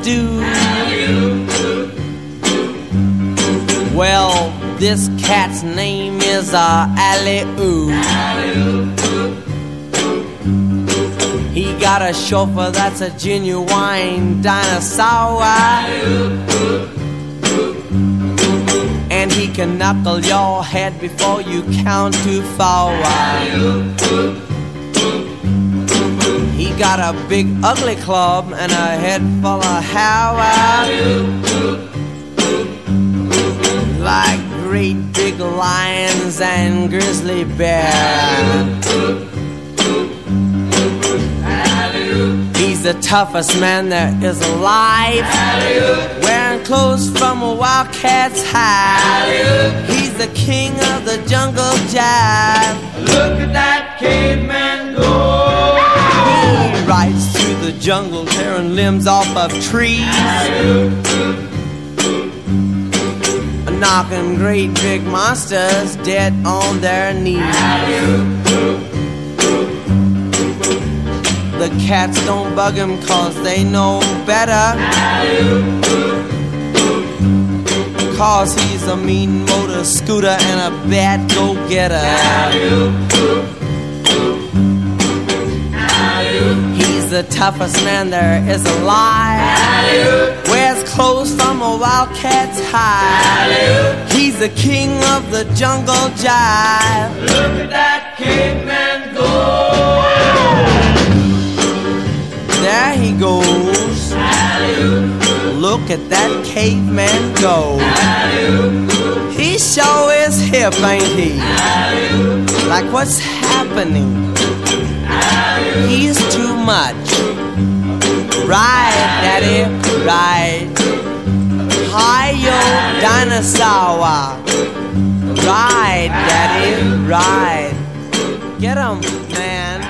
stew. Well, this cat's name is uh, Ali He got a chauffeur that's a genuine dinosaur. And he can knuckle your head before you count to four. Got a big ugly club and a head full of hair. Like great big lions and grizzly bears. He's the toughest man there is alive. Wearing clothes from a wildcat's hide. He's the king of the jungle jive. Look at that caveman go. Rides through the jungle, tearing limbs off of trees. Knocking great big monsters dead on their knees. The cats don't bug him cause they know better. Cause he's a mean motor scooter and a bad go getter. He's the toughest man there is alive. Wears clothes from a wildcat's hide. He's the king of the jungle jive. Look at that caveman go. There he goes. Look at that caveman go. He sure is hip, ain't he? Like what's happening? He's too much. Right, daddy, right. Hi, yo, dinosaur. Right, daddy, right. Get him, man.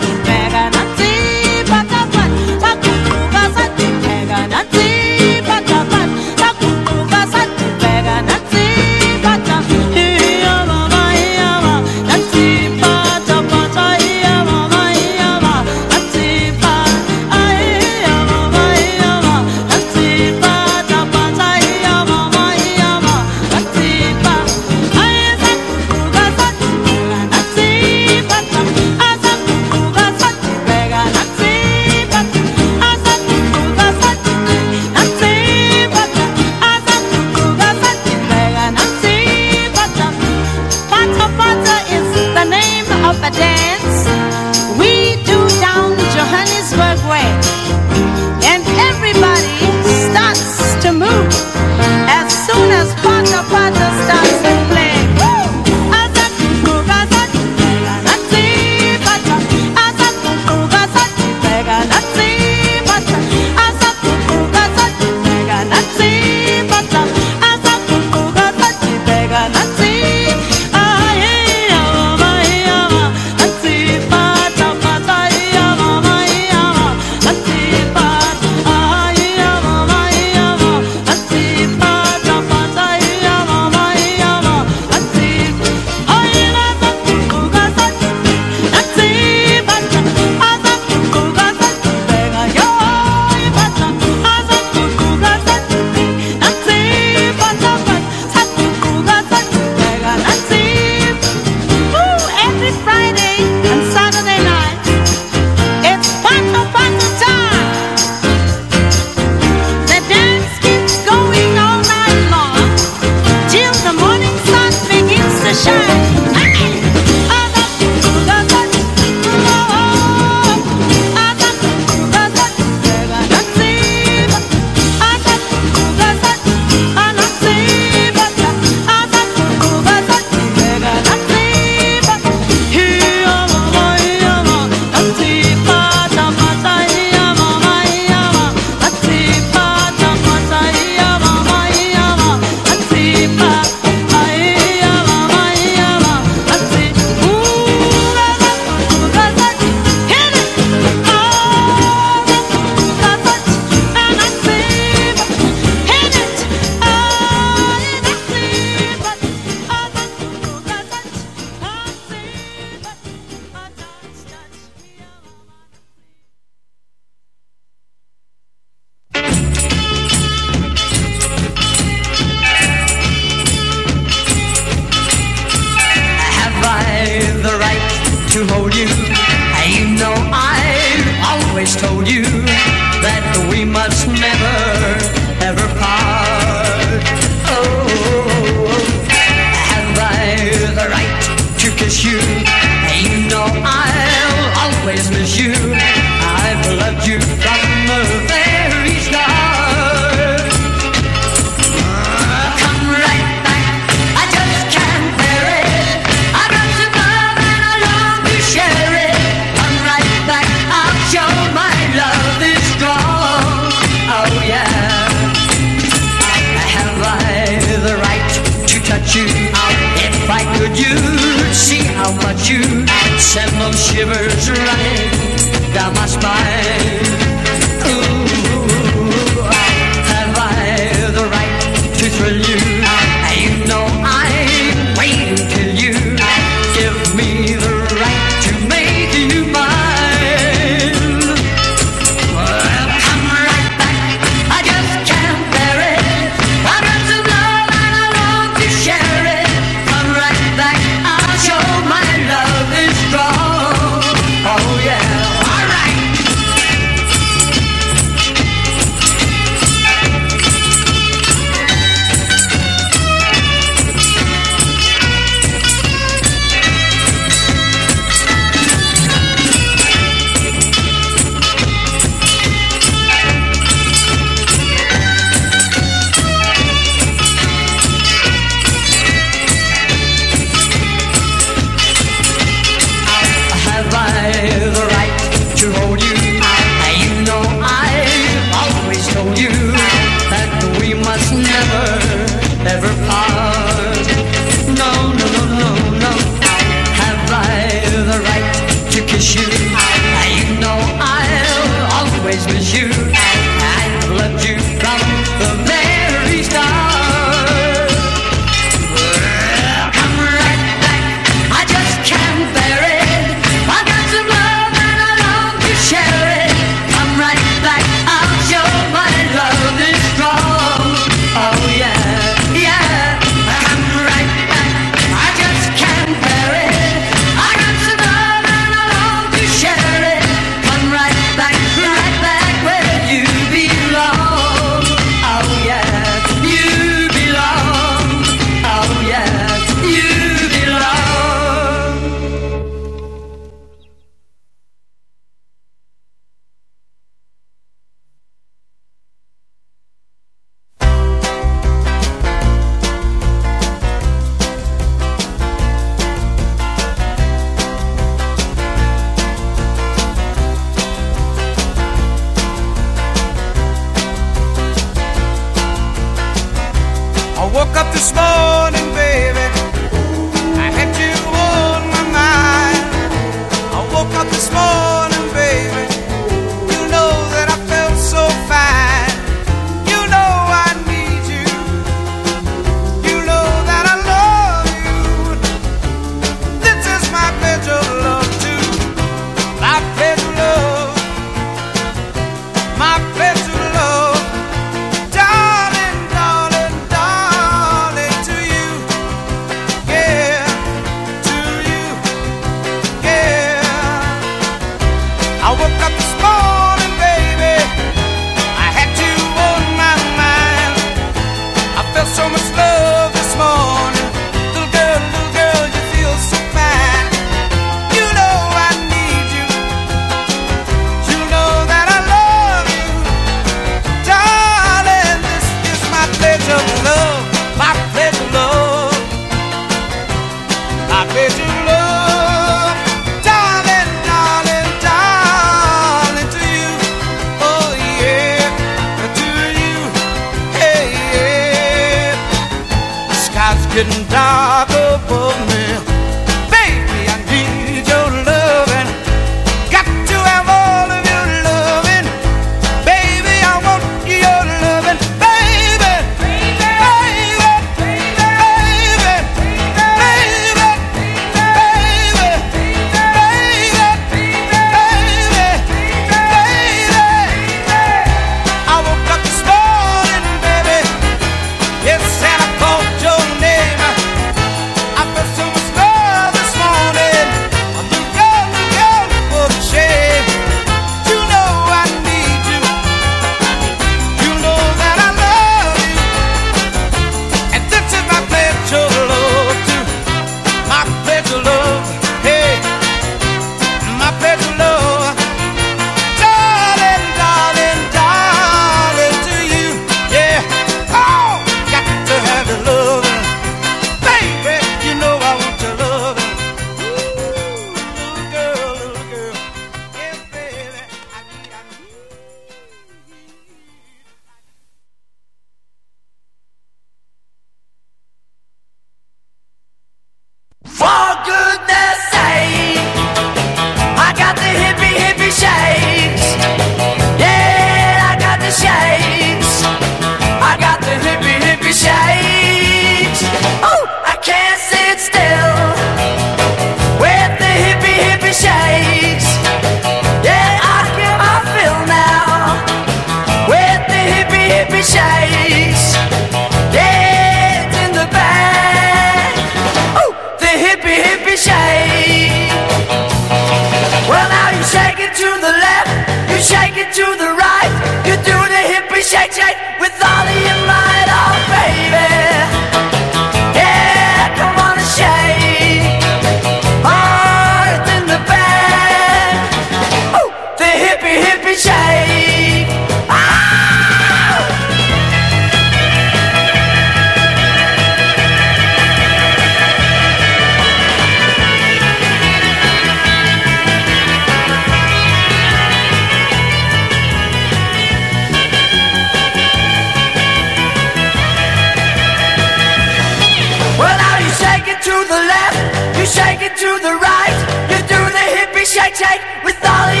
shake with all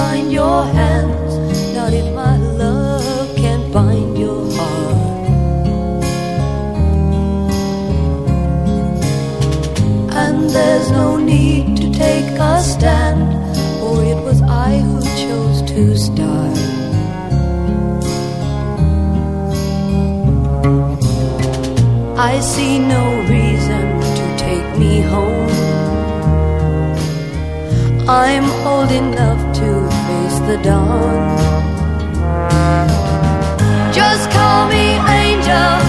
bind your hands, not if my love can bind your heart. And there's no need to take a stand, for it was I who chose to start. I see no reason to take me home. I'm old enough the dawn. Just call me angel.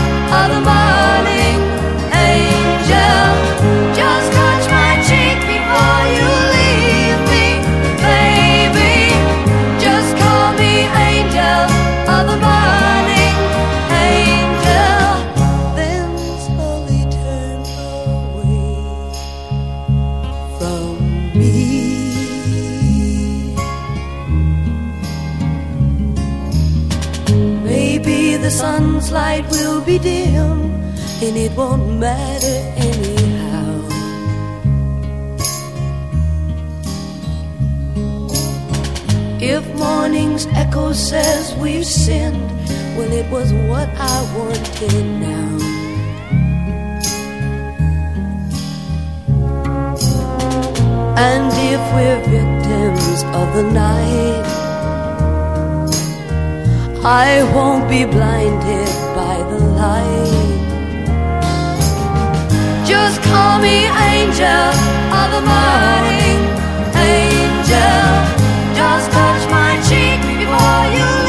and it won't matter anyhow. If morning's echo says we've sinned, well, it was what I wanted now. And if we're victims of the night, I won't be blinded by the light. Just call me angel of the morning. Angel, just touch my cheek before you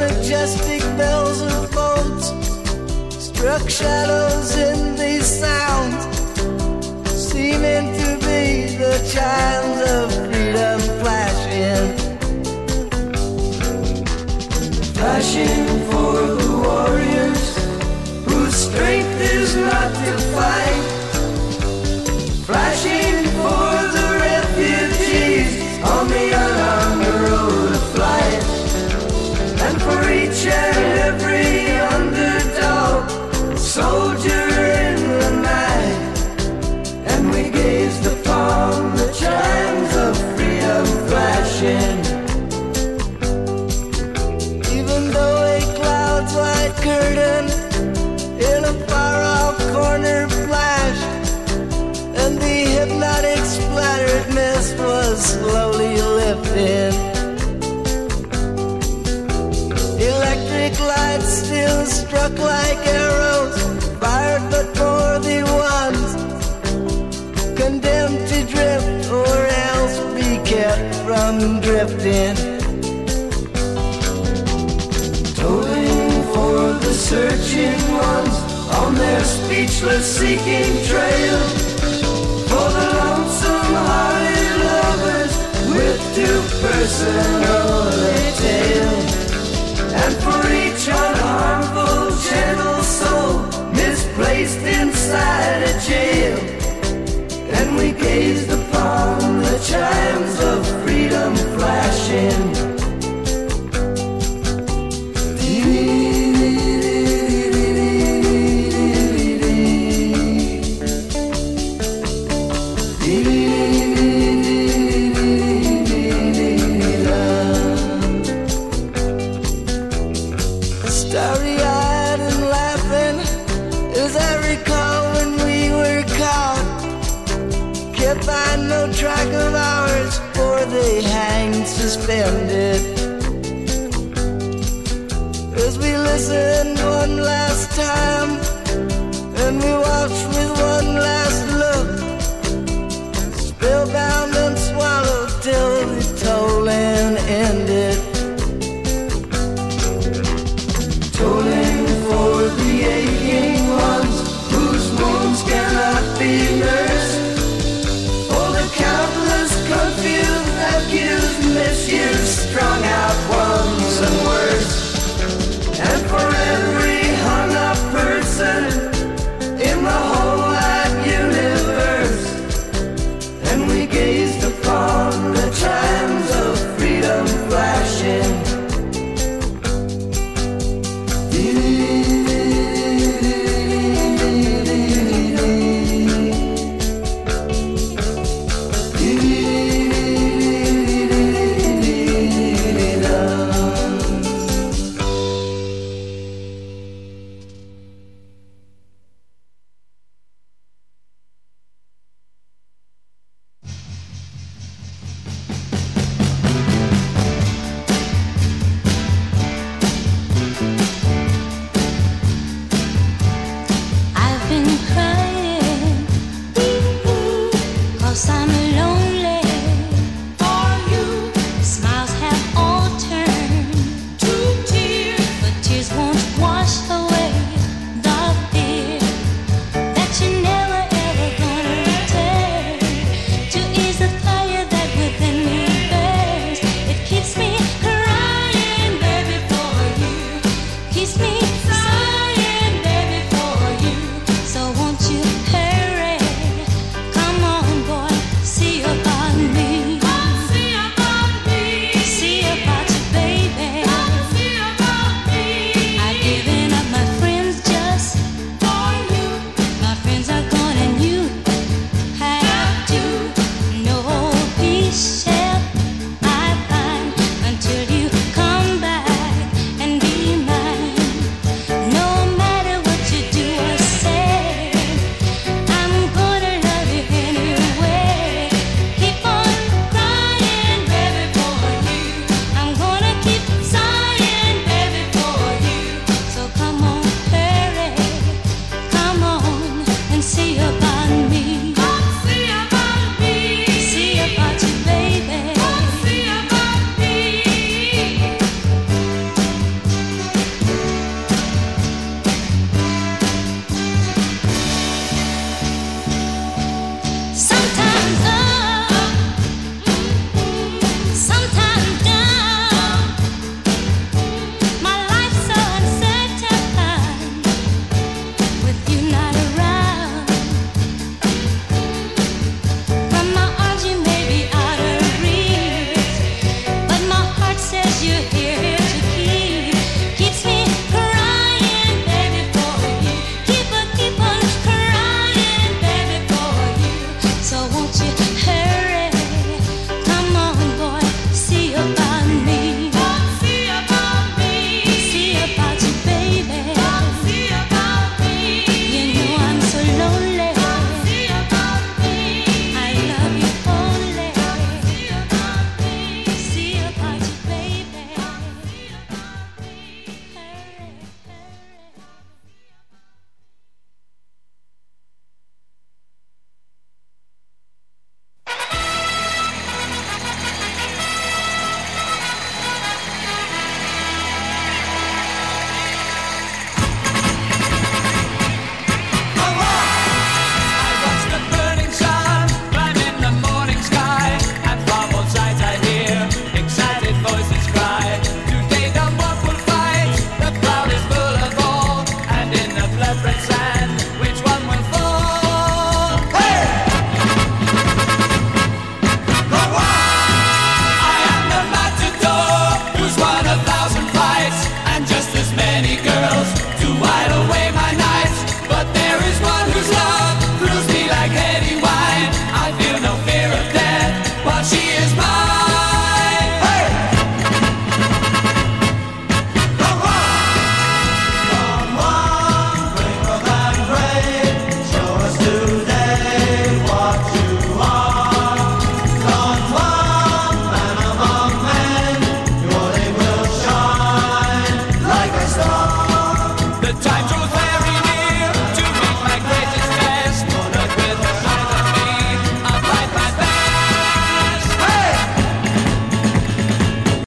majestic bells of boats struck shadows in these sounds, seeming to be the chimes of left in. Tolling for the searching ones on their speechless seeking trail. For the lonesome hearted lovers with too personal a tale. And for each unharmful, gentle soul misplaced inside a jail. And we gazed upon the chimes of flashing.